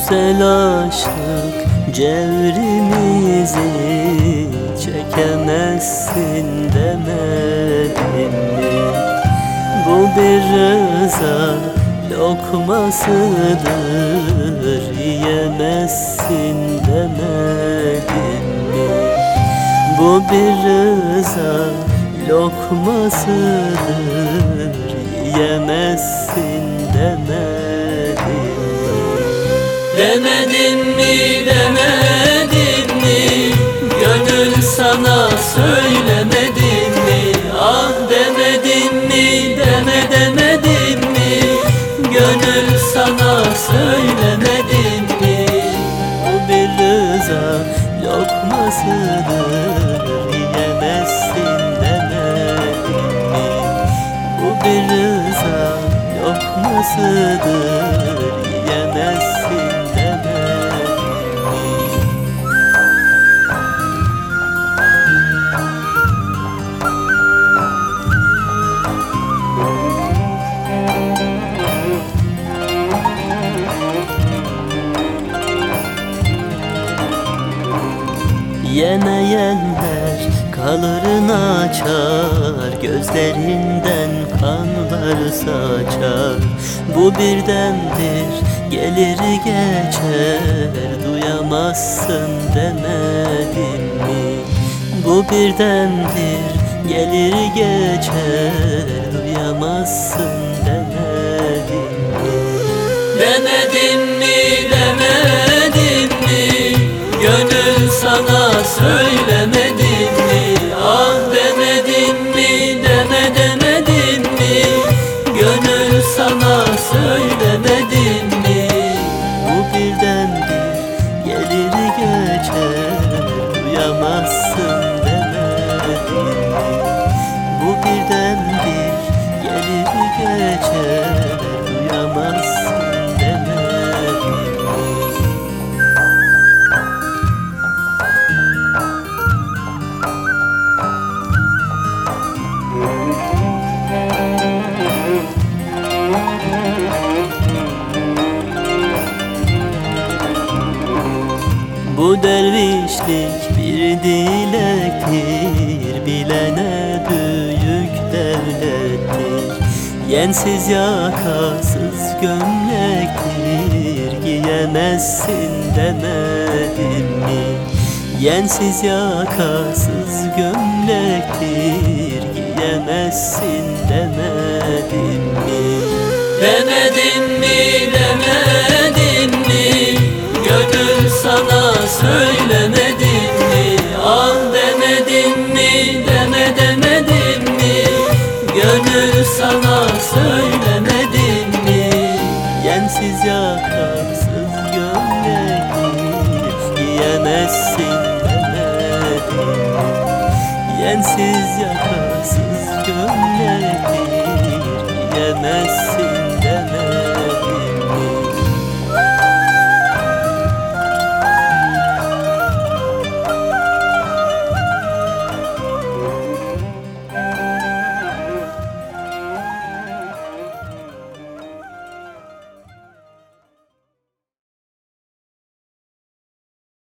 güzel aşık Cevrimizi çekemezsin demedim mi? Bu bir rıza lokmasıdır Yiyemezsin demedim mi? Bu bir rıza lokmasıdır lokmasıdır Yiyemezsin demedim mi? Bu bir rıza lokmasıdır Yemeyenler kalırını açar Gözlerinden kanlar saçar Bu birdendir gelir geçer Duyamazsın demedim mi? Bu birdendir gelir geçer Duyamazsın demedim mi? Demedim mi sana söylemedim Bu dervişlik bir dilektir Bilene büyük devlettir Yensiz yakasız gömlektir Giyemezsin demedim mi? Yensiz yakasız gömlektir Giyemezsin demedim mi? Demedim Gönül sana söylemedim mi? Yensiz yakarsız gömlektir Giyemezsin demedim? Yensiz yakarsız